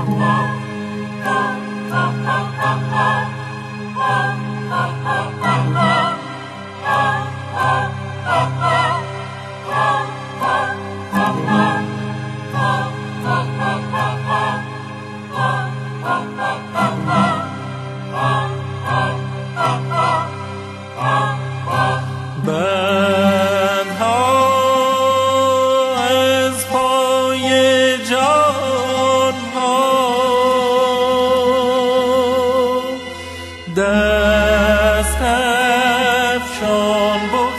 Oh.